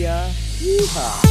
Media. Yeehaw.